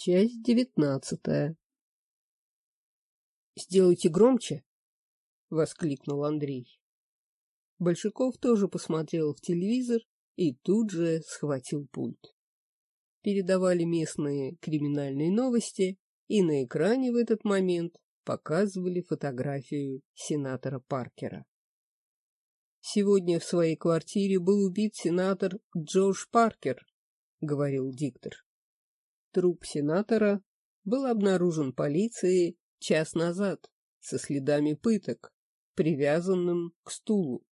Часть девятнадцатая. «Сделайте громче!» — воскликнул Андрей. Большаков тоже посмотрел в телевизор и тут же схватил пульт. Передавали местные криминальные новости, и на экране в этот момент показывали фотографию сенатора Паркера. «Сегодня в своей квартире был убит сенатор Джордж Паркер», — говорил диктор. Труп сенатора был обнаружен полицией час назад со следами пыток, привязанным к стулу.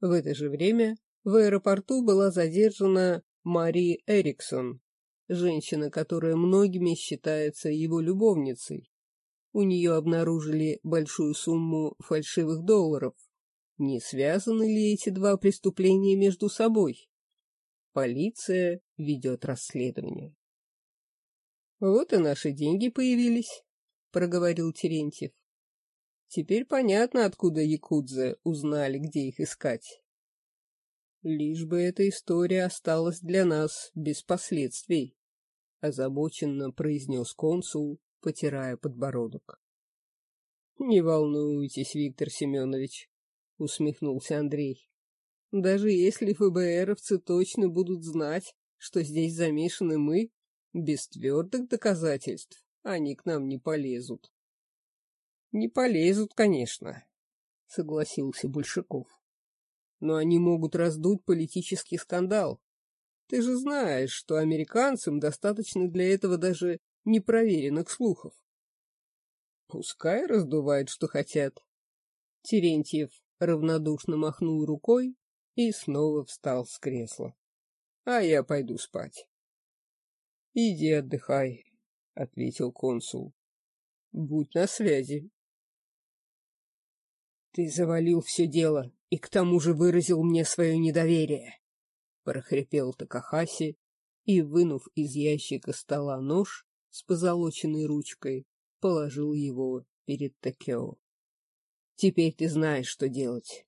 В это же время в аэропорту была задержана Мари Эриксон, женщина, которая многими считается его любовницей. У нее обнаружили большую сумму фальшивых долларов. Не связаны ли эти два преступления между собой? Полиция ведет расследование. Вот и наши деньги появились, — проговорил Терентьев. Теперь понятно, откуда якудзы узнали, где их искать. Лишь бы эта история осталась для нас без последствий, — озабоченно произнес консул, потирая подбородок. — Не волнуйтесь, Виктор Семенович, — усмехнулся Андрей. — Даже если ФБРовцы точно будут знать, что здесь замешаны мы, без твердых доказательств они к нам не полезут. — Не полезут, конечно, — согласился Большаков. — Но они могут раздуть политический скандал. Ты же знаешь, что американцам достаточно для этого даже непроверенных слухов. Пускай раздувают, что хотят. Терентьев равнодушно махнул рукой и снова встал с кресла. А я пойду спать. — Иди отдыхай, — ответил консул. — Будь на связи. — Ты завалил все дело и к тому же выразил мне свое недоверие, — прохрипел Такахаси и, вынув из ящика стола нож с позолоченной ручкой, положил его перед Такео. — Теперь ты знаешь, что делать.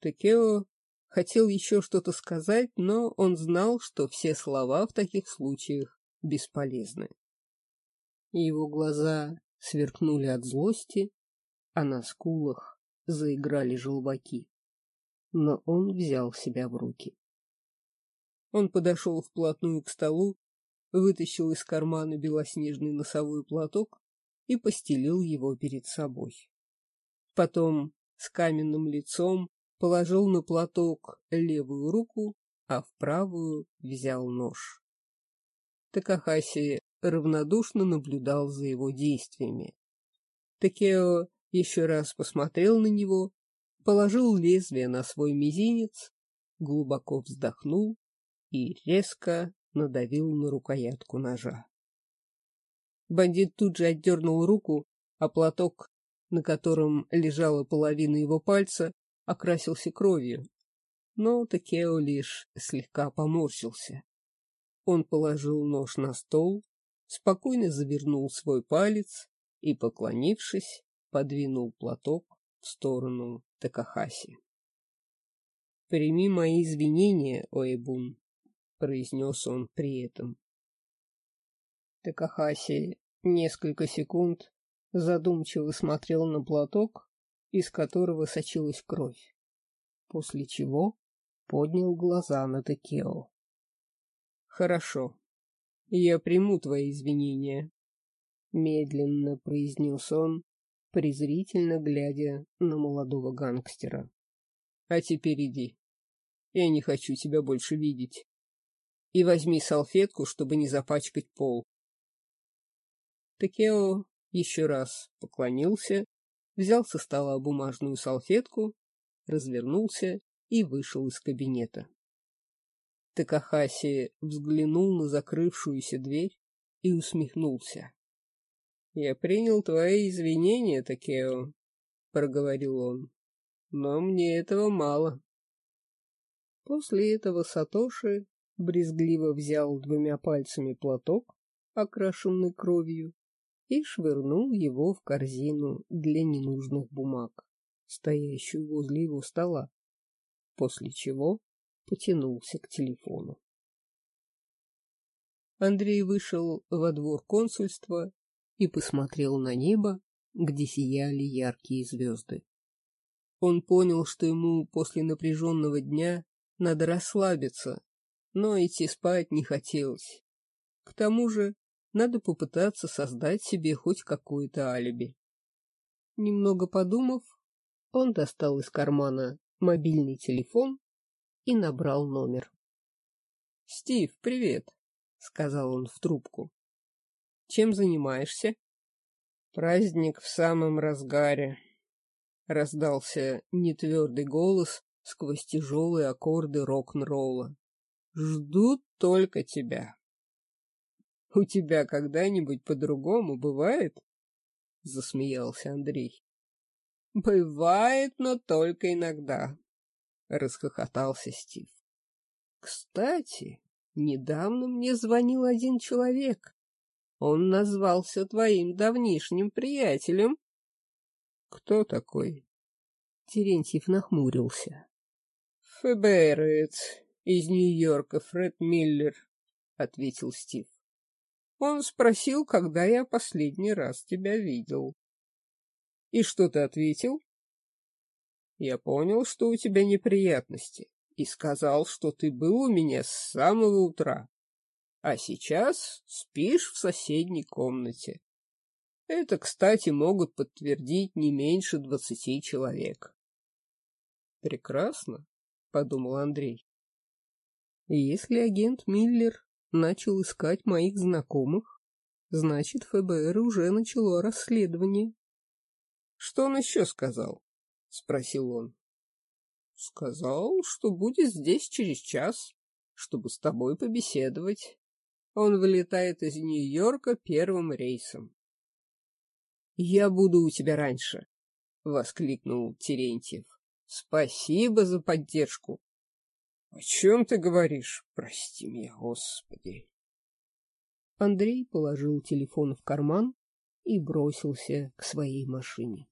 Такео Хотел еще что-то сказать, но он знал, что все слова в таких случаях бесполезны. Его глаза сверкнули от злости, а на скулах заиграли желваки. Но он взял себя в руки. Он подошел вплотную к столу, вытащил из кармана белоснежный носовой платок и постелил его перед собой. Потом с каменным лицом положил на платок левую руку, а в правую взял нож. Такахаси равнодушно наблюдал за его действиями. Такео еще раз посмотрел на него, положил лезвие на свой мизинец, глубоко вздохнул и резко надавил на рукоятку ножа. Бандит тут же отдернул руку, а платок, на котором лежала половина его пальца, окрасился кровью, но Такео лишь слегка поморщился. Он положил нож на стол, спокойно завернул свой палец и, поклонившись, подвинул платок в сторону Такахаси. — Прими мои извинения, Оэбун, — произнес он при этом. Такахаси несколько секунд задумчиво смотрел на платок, из которого сочилась кровь, после чего поднял глаза на Текео. — Хорошо, я приму твои извинения, — медленно произнес он, презрительно глядя на молодого гангстера. — А теперь иди. Я не хочу тебя больше видеть. И возьми салфетку, чтобы не запачкать пол. Такео еще раз поклонился взял со стола бумажную салфетку, развернулся и вышел из кабинета. Такахаси взглянул на закрывшуюся дверь и усмехнулся. — Я принял твои извинения, Такео, — проговорил он, — но мне этого мало. После этого Сатоши брезгливо взял двумя пальцами платок, окрашенный кровью, и швырнул его в корзину для ненужных бумаг, стоящую возле его стола, после чего потянулся к телефону. Андрей вышел во двор консульства и посмотрел на небо, где сияли яркие звезды. Он понял, что ему после напряженного дня надо расслабиться, но идти спать не хотелось. К тому же надо попытаться создать себе хоть какое-то алиби. Немного подумав, он достал из кармана мобильный телефон и набрал номер. — Стив, привет, — сказал он в трубку. — Чем занимаешься? — Праздник в самом разгаре, — раздался нетвердый голос сквозь тяжелые аккорды рок-н-ролла. — Ждут только тебя. — У тебя когда-нибудь по-другому бывает? — засмеялся Андрей. — Бывает, но только иногда, — расхохотался Стив. — Кстати, недавно мне звонил один человек. Он назвался твоим давнишним приятелем. — Кто такой? Терентьев нахмурился. — ФБРец из Нью-Йорка, Фред Миллер, — ответил Стив. Он спросил, когда я последний раз тебя видел. — И что ты ответил? — Я понял, что у тебя неприятности, и сказал, что ты был у меня с самого утра, а сейчас спишь в соседней комнате. Это, кстати, могут подтвердить не меньше двадцати человек. — Прекрасно, — подумал Андрей. Если агент Миллер начал искать моих знакомых, значит, ФБР уже начало расследование. — Что он еще сказал? — спросил он. — Сказал, что будет здесь через час, чтобы с тобой побеседовать. Он вылетает из Нью-Йорка первым рейсом. — Я буду у тебя раньше, — воскликнул Терентьев. — Спасибо за поддержку. — О чем ты говоришь? Прости меня, Господи. Андрей положил телефон в карман и бросился к своей машине.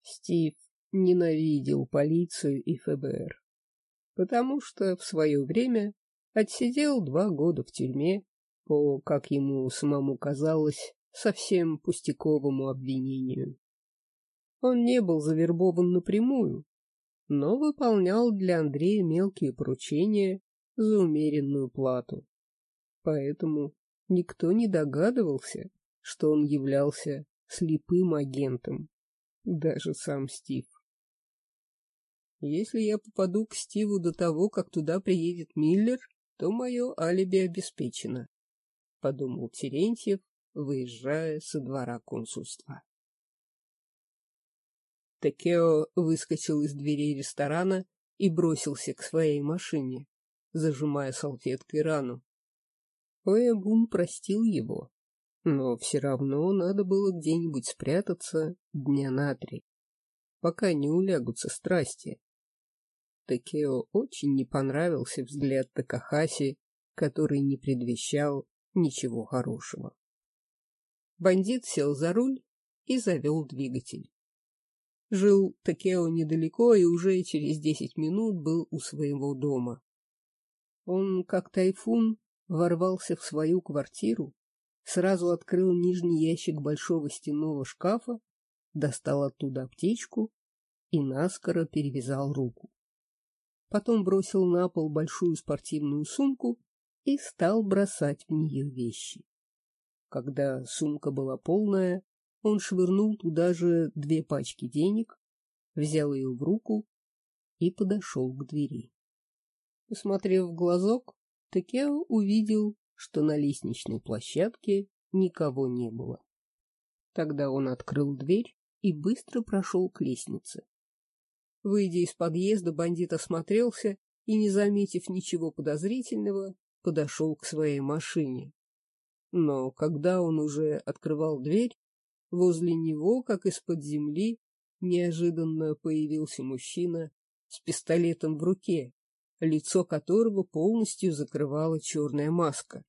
Стив ненавидел полицию и ФБР, потому что в свое время отсидел два года в тюрьме по, как ему самому казалось, совсем пустяковому обвинению. Он не был завербован напрямую, но выполнял для Андрея мелкие поручения за умеренную плату. Поэтому никто не догадывался, что он являлся слепым агентом, даже сам Стив. Если я попаду к Стиву до того, как туда приедет Миллер, то мое алиби обеспечено, — подумал Терентьев, выезжая со двора консульства. Текео выскочил из дверей ресторана и бросился к своей машине, зажимая салфеткой рану. Оябун простил его, но все равно надо было где-нибудь спрятаться дня на три, пока не улягутся страсти. Такео очень не понравился взгляд Такахаси, который не предвещал ничего хорошего. Бандит сел за руль и завел двигатель. Жил Такео недалеко и уже через десять минут был у своего дома. Он, как тайфун, ворвался в свою квартиру, сразу открыл нижний ящик большого стенного шкафа, достал оттуда аптечку и наскоро перевязал руку. Потом бросил на пол большую спортивную сумку и стал бросать в нее вещи. Когда сумка была полная, он швырнул туда же две пачки денег, взял ее в руку и подошел к двери. Посмотрев в глазок, Текео увидел, что на лестничной площадке никого не было. Тогда он открыл дверь и быстро прошел к лестнице. Выйдя из подъезда, бандит осмотрелся и, не заметив ничего подозрительного, подошел к своей машине. Но когда он уже открывал дверь, Возле него, как из-под земли, неожиданно появился мужчина с пистолетом в руке, лицо которого полностью закрывала черная маска.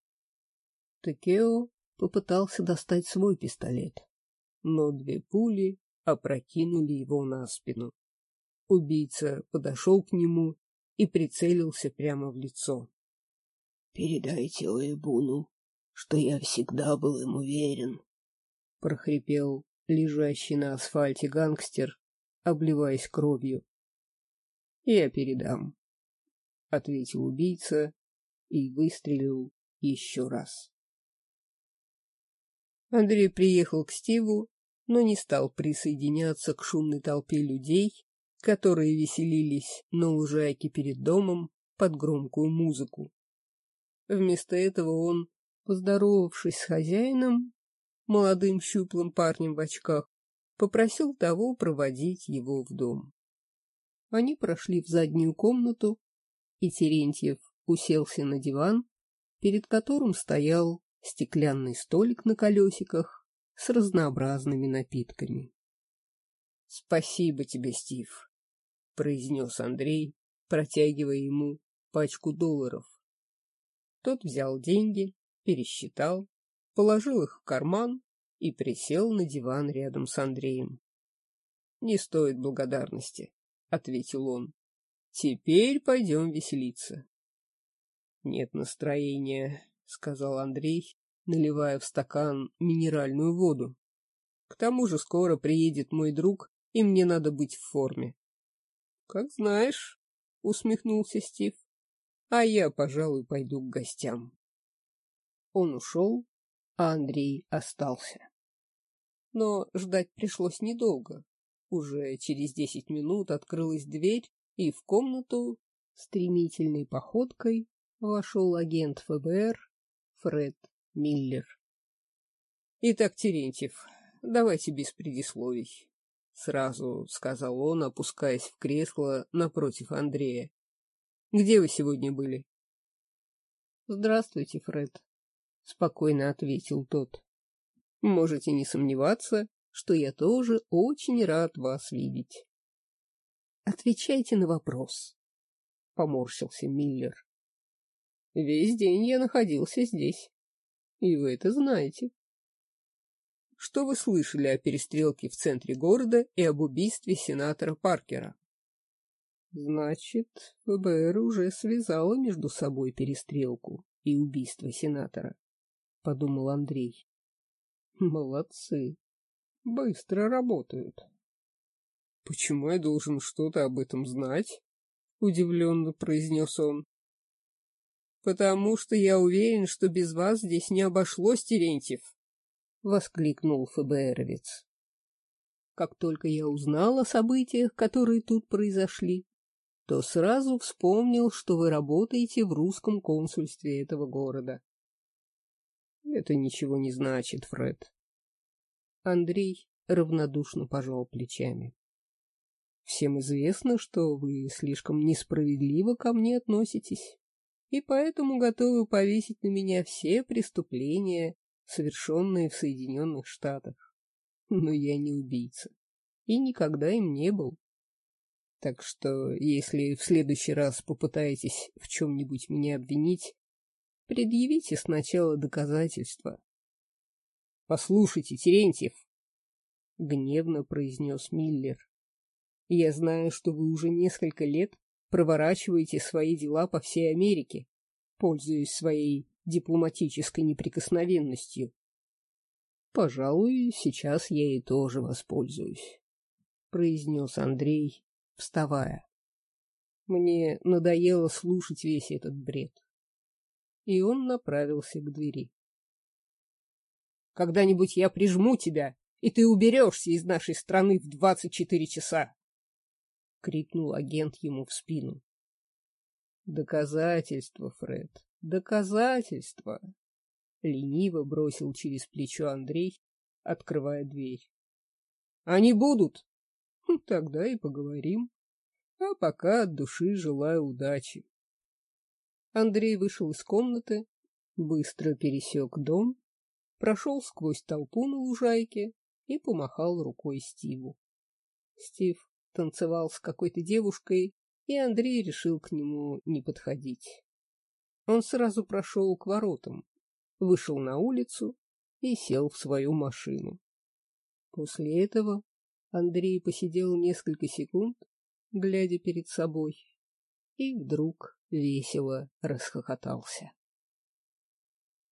Текео попытался достать свой пистолет, но две пули опрокинули его на спину. Убийца подошел к нему и прицелился прямо в лицо. — Передайте Оэбуну, что я всегда был им уверен, — прохрипел лежащий на асфальте гангстер, обливаясь кровью. — Я передам, — ответил убийца и выстрелил еще раз. Андрей приехал к Стиву, но не стал присоединяться к шумной толпе людей, которые веселились на лужайке перед домом под громкую музыку. Вместо этого он, поздоровавшись с хозяином, молодым щуплым парнем в очках, попросил того проводить его в дом. Они прошли в заднюю комнату, и Терентьев уселся на диван, перед которым стоял стеклянный столик на колесиках с разнообразными напитками. — Спасибо тебе, Стив, — произнес Андрей, протягивая ему пачку долларов. Тот взял деньги, пересчитал, положил их в карман и присел на диван рядом с Андреем. — Не стоит благодарности, — ответил он. — Теперь пойдем веселиться. — Нет настроения, — сказал Андрей, наливая в стакан минеральную воду. — К тому же скоро приедет мой друг, и мне надо быть в форме. — Как знаешь, — усмехнулся Стив. — А я, пожалуй, пойду к гостям. Он ушел, а Андрей остался. Но ждать пришлось недолго. Уже через десять минут открылась дверь, и в комнату стремительной походкой вошел агент ФБР Фред Миллер. — Итак, Терентьев, давайте без предисловий, — сразу сказал он, опускаясь в кресло напротив Андрея. — Где вы сегодня были? — Здравствуйте, Фред, — спокойно ответил тот. — Можете не сомневаться, что я тоже очень рад вас видеть. — Отвечайте на вопрос, — поморщился Миллер. — Весь день я находился здесь, и вы это знаете. — Что вы слышали о перестрелке в центре города и об убийстве сенатора Паркера? — Значит, ФБР уже связало между собой перестрелку и убийство сенатора. — подумал Андрей. Молодцы. Быстро работают. — Почему я должен что-то об этом знать? — удивленно произнес он. — Потому что я уверен, что без вас здесь не обошлось, Терентьев, — воскликнул ФБРовец. Как только я узнал о событиях, которые тут произошли, то сразу вспомнил, что вы работаете в русском консульстве этого города. Это ничего не значит, Фред. Андрей равнодушно пожал плечами. Всем известно, что вы слишком несправедливо ко мне относитесь, и поэтому готовы повесить на меня все преступления, совершенные в Соединенных Штатах. Но я не убийца и никогда им не был. Так что, если в следующий раз попытаетесь в чем-нибудь меня обвинить, Предъявите сначала доказательства. — Послушайте, Терентьев, — гневно произнес Миллер, — я знаю, что вы уже несколько лет проворачиваете свои дела по всей Америке, пользуясь своей дипломатической неприкосновенностью. Пожалуй, сейчас я и тоже воспользуюсь, — произнес Андрей, вставая. Мне надоело слушать весь этот бред и он направился к двери. «Когда-нибудь я прижму тебя, и ты уберешься из нашей страны в двадцать четыре часа!» — крикнул агент ему в спину. «Доказательства, Фред, доказательства!» — лениво бросил через плечо Андрей, открывая дверь. «Они будут!» «Хм, «Тогда и поговорим. А пока от души желаю удачи». Андрей вышел из комнаты, быстро пересек дом, прошел сквозь толпу на лужайке и помахал рукой Стиву. Стив танцевал с какой-то девушкой, и Андрей решил к нему не подходить. Он сразу прошел к воротам, вышел на улицу и сел в свою машину. После этого Андрей посидел несколько секунд, глядя перед собой, и вдруг весело расхохотался.